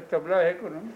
तबला है कौन।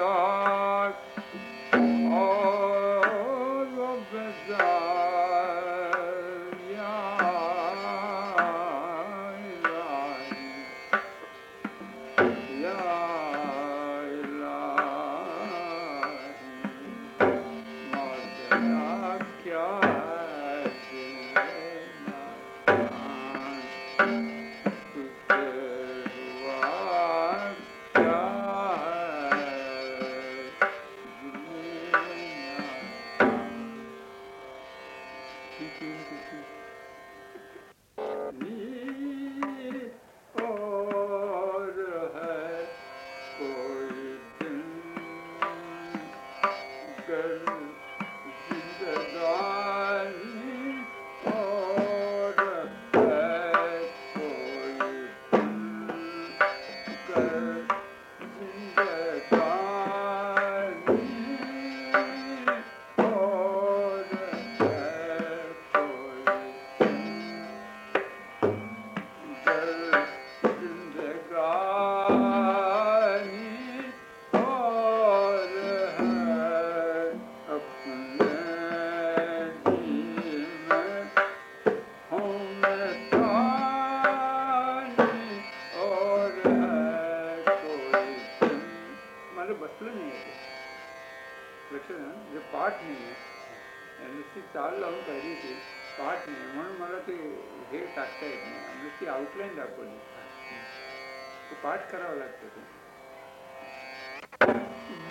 God.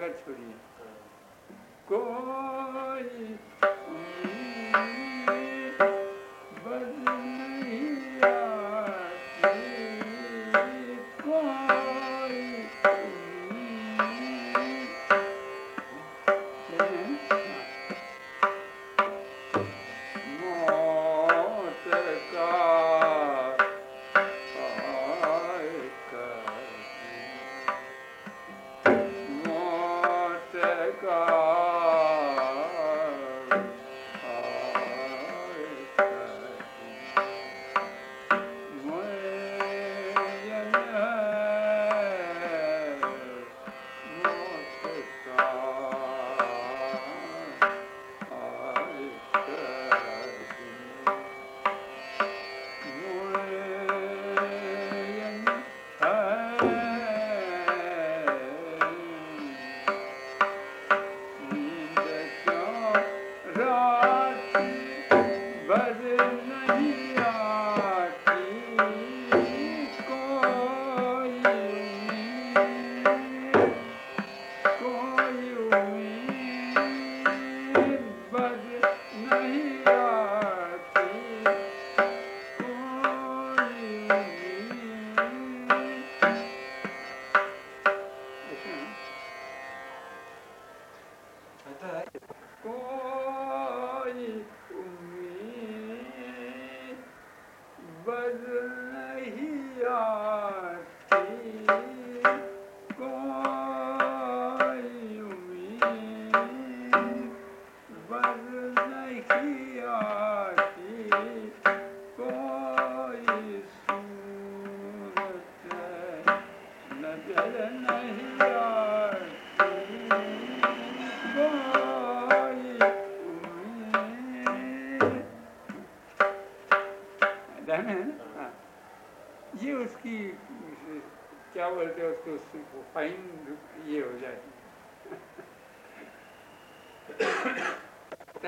सागर छोड़िए कोई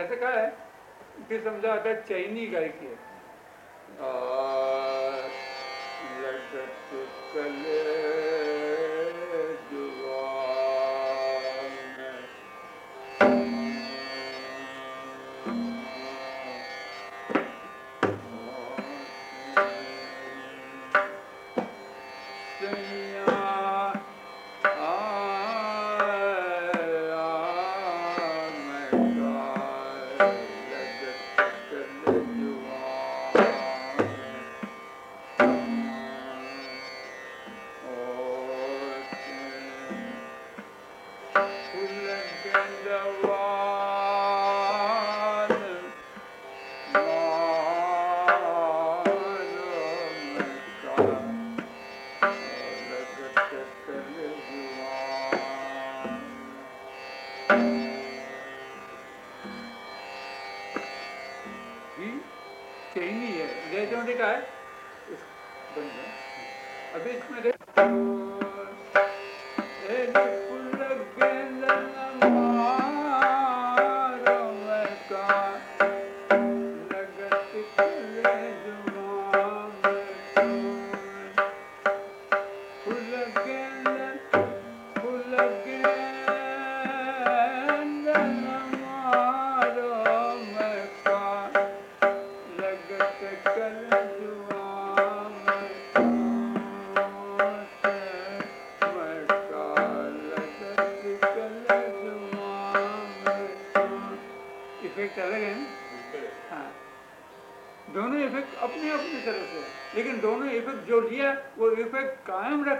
ऐसे कहा है फिर समझा आता है चैनी गाय की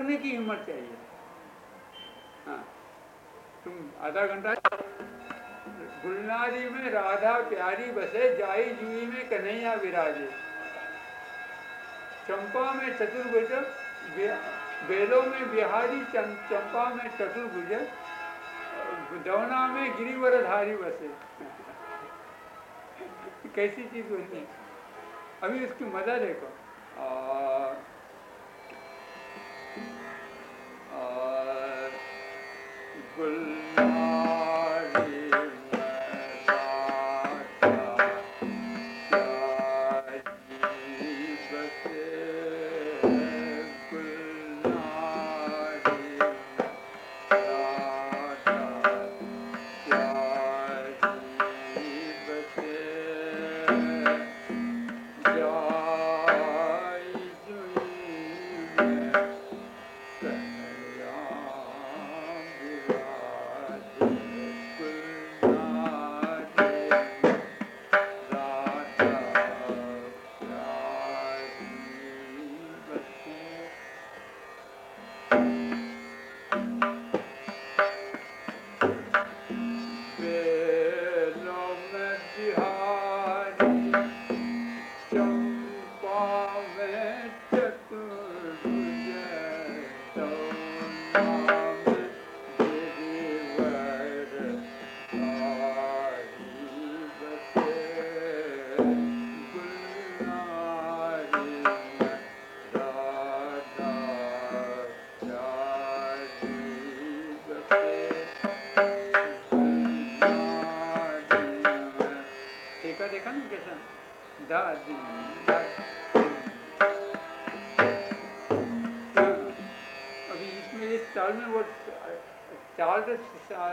करने की हिम्मत चाहिए। हाँ। तुम आधा घंटा गुलनारी में राधा प्यारी बसे, जाई जुई में कन्हैया विराजे। चंपा में चतुर्भुज बेलों में बिहारी चंपा में चतुर्भुज, दौना में गिरिवर धारी बसे। कैसी चीज़ होती है? अभी उसकी मज़ा देखो। आ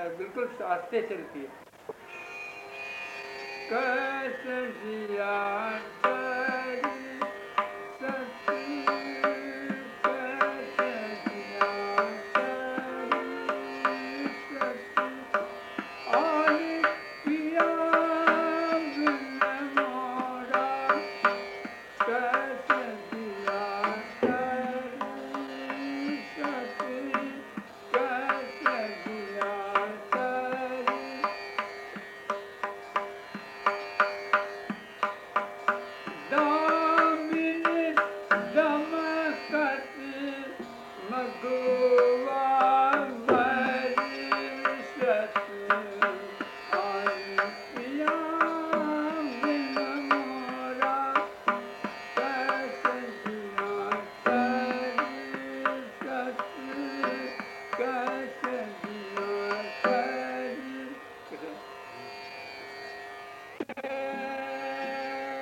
बिल्कुल आस्ते चलती है।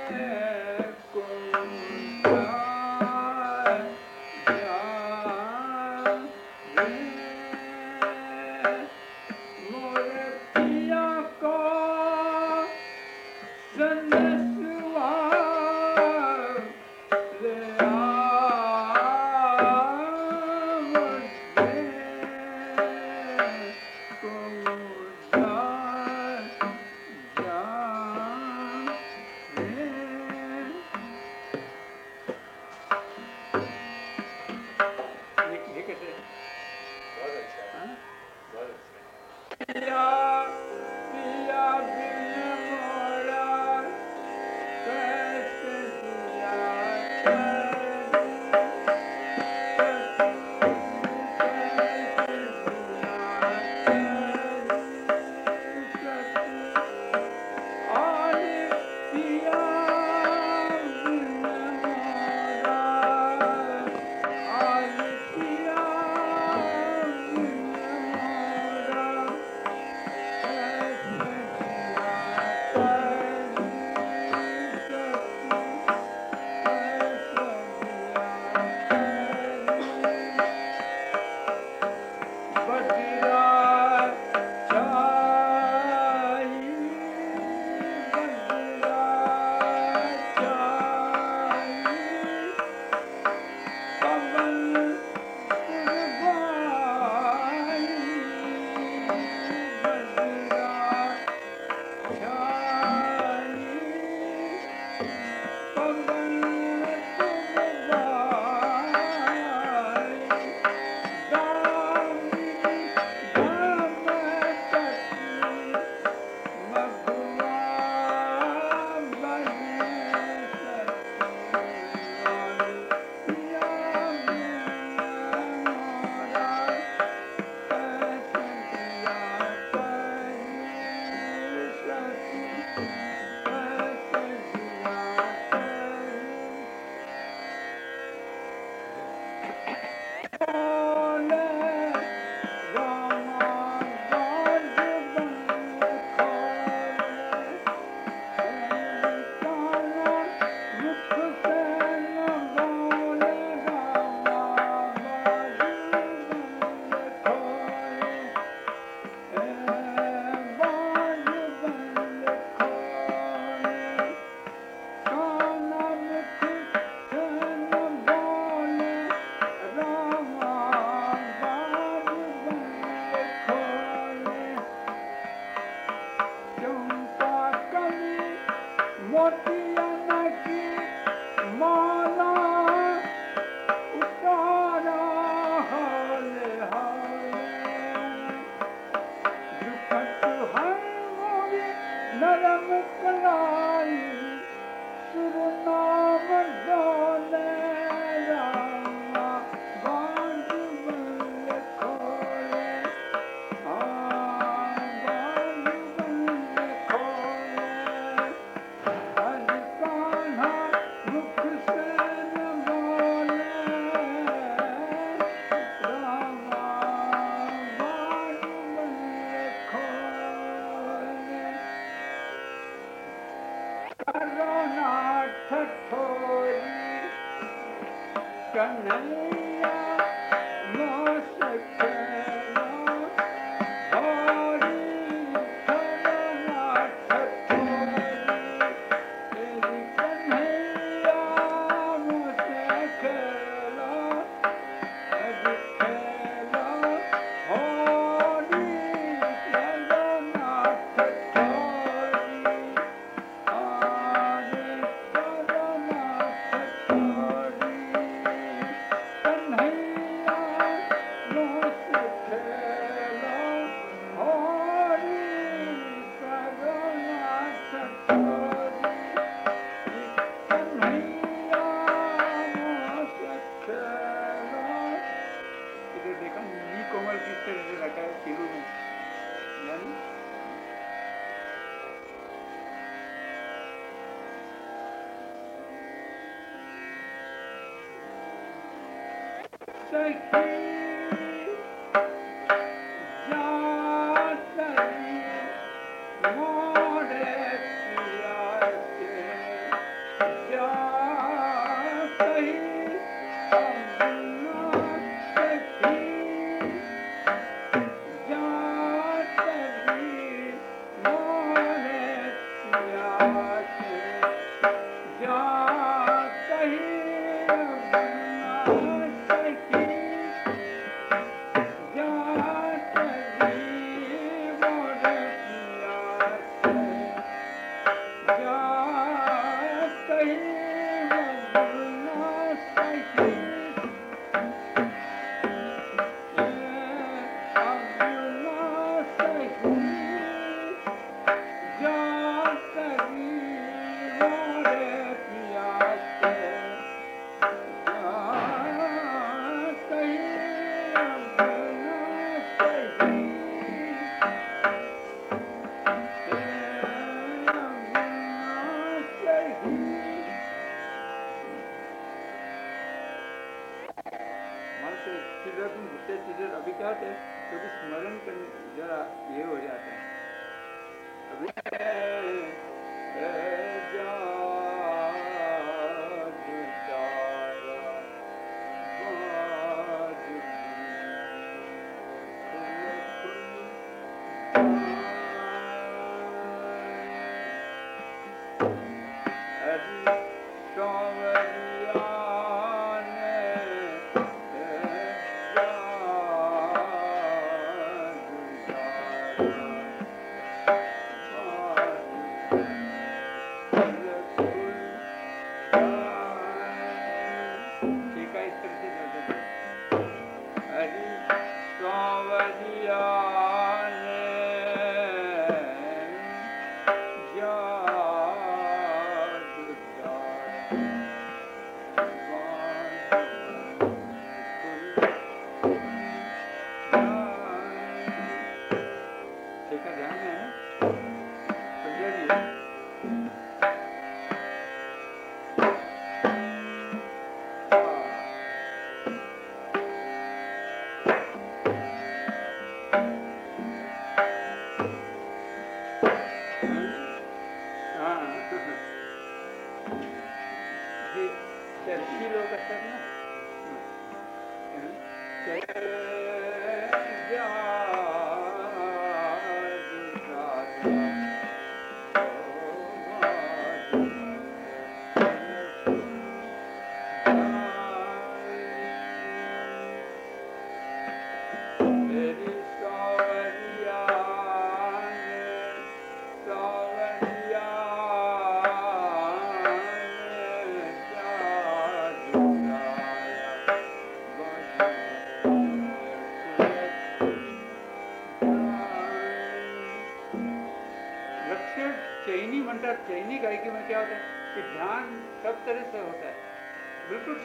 É com पिया के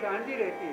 शांति रहती